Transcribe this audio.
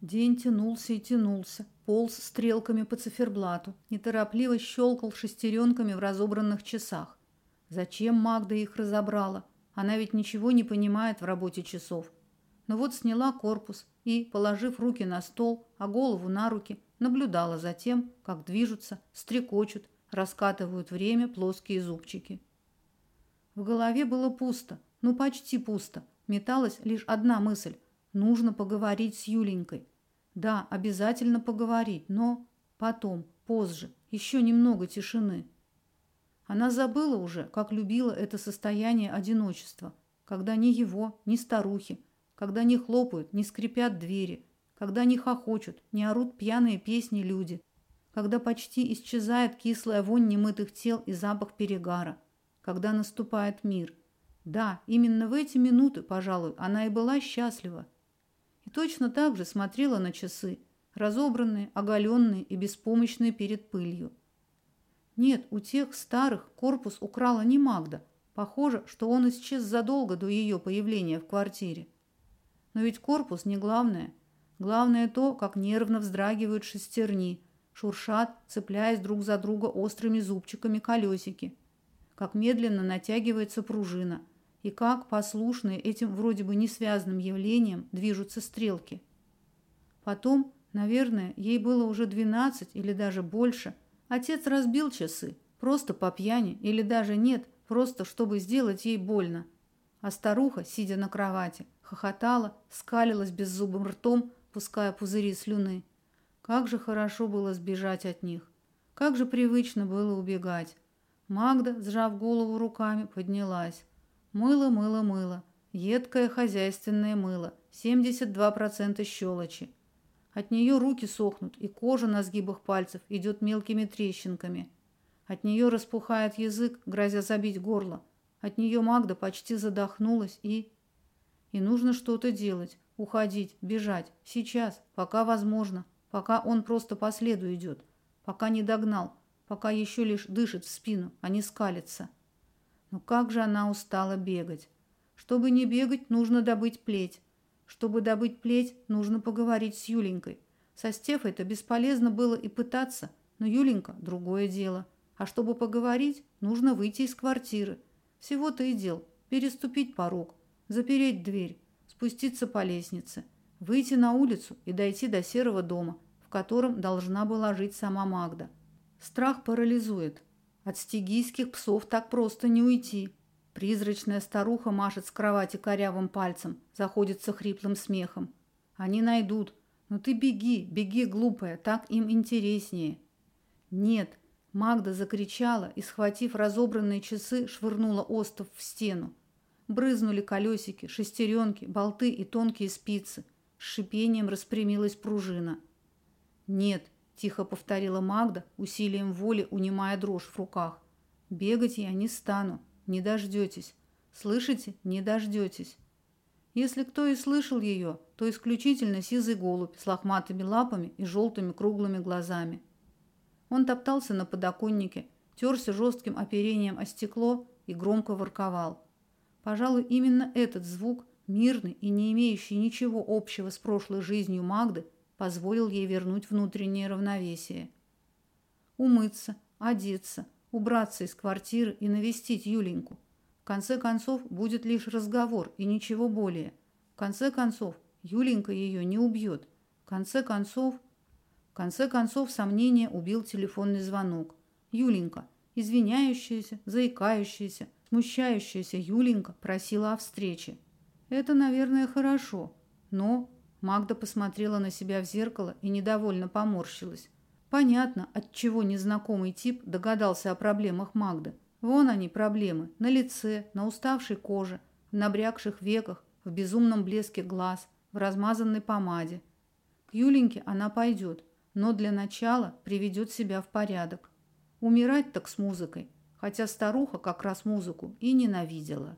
День тянулся и тянулся, полз стрелками по циферблату, неторопливо щелкал шестеренками в разобранных часах. Зачем Магда их разобрала? Она ведь ничего не понимает в работе часов. Но вот сняла корпус и, положив руки на стол, а голову на руки, наблюдала за тем, как движутся, стрекочут, раскатывают время плоские зубчики. В голове было пусто, ну почти пусто. Металась лишь одна мысль – нужно поговорить с Юленькой. Да, обязательно поговорить, но потом, позже, еще немного тишины. Она забыла уже, как любила это состояние одиночества, когда ни его, ни старухи, когда не хлопают, не скрипят двери, когда не хохочут, не орут пьяные песни люди, когда почти исчезает кислая вонь немытых тел и запах перегара, когда наступает мир. Да, именно в эти минуты, пожалуй, она и была счастлива и точно так же смотрела на часы, разобранные, оголенные и беспомощные перед пылью. Нет, у тех старых корпус украла не Магда. Похоже, что он исчез задолго до ее появления в квартире. Но ведь корпус не главное. Главное то, как нервно вздрагивают шестерни, шуршат, цепляясь друг за друга острыми зубчиками колесики, как медленно натягивается пружина – и как послушные этим вроде бы несвязанным явлениям движутся стрелки. Потом, наверное, ей было уже двенадцать или даже больше. Отец разбил часы, просто по пьяни или даже нет, просто чтобы сделать ей больно. А старуха, сидя на кровати, хохотала, скалилась беззубым ртом, пуская пузыри слюны. Как же хорошо было сбежать от них. Как же привычно было убегать. Магда, сжав голову руками, поднялась. Мыло, мыло, мыло. Едкое хозяйственное мыло. 72% щелочи. От нее руки сохнут, и кожа на сгибах пальцев идет мелкими трещинками. От нее распухает язык, грозя забить горло. От нее Магда почти задохнулась и... И нужно что-то делать, уходить, бежать. Сейчас, пока возможно, пока он просто по следу идет, пока не догнал, пока еще лишь дышит в спину, а не скалится. Но как же она устала бегать. Чтобы не бегать, нужно добыть плеть. Чтобы добыть плеть, нужно поговорить с Юленькой. Со Стефой-то бесполезно было и пытаться, но Юленька – другое дело. А чтобы поговорить, нужно выйти из квартиры. Всего-то и дел – переступить порог, запереть дверь, спуститься по лестнице, выйти на улицу и дойти до серого дома, в котором должна была жить сама Магда. Страх парализует – от стигийских псов так просто не уйти. Призрачная старуха машет с кровати корявым пальцем, заходится хриплым смехом. Они найдут. Но ты беги, беги, глупая, так им интереснее. Нет, Магда закричала и, схватив разобранные часы, швырнула остов в стену. Брызнули колесики, шестеренки, болты и тонкие спицы. С шипением распрямилась пружина. Нет, тихо повторила Магда, усилием воли унимая дрожь в руках. Бегать я не стану, не дождетесь. Слышите? Не дождетесь. Если кто и слышал ее, то исключительно сизый голубь с лохматыми лапами и желтыми круглыми глазами. Он топтался на подоконнике, терся жестким оперением о стекло и громко ворковал. Пожалуй, именно этот звук, мирный и не имеющий ничего общего с прошлой жизнью Магды, позволил ей вернуть внутреннее равновесие. Умыться, одеться, убраться из квартиры и навестить Юленьку. В конце концов, будет лишь разговор и ничего более. В конце концов, Юленька ее не убьет. В конце концов... В конце концов, сомнение убил телефонный звонок. Юленька, извиняющаяся, заикающаяся, смущающаяся Юленька просила о встрече. Это, наверное, хорошо, но Магда посмотрела на себя в зеркало и недовольно поморщилась. Понятно, от чего незнакомый тип догадался о проблемах Магды. Вон они, проблемы, на лице, на уставшей коже, в набрякших веках, в безумном блеске глаз, в размазанной помаде. К Юленьке она пойдет, но для начала приведет себя в порядок. Умирать так с музыкой, хотя старуха как раз музыку и ненавидела.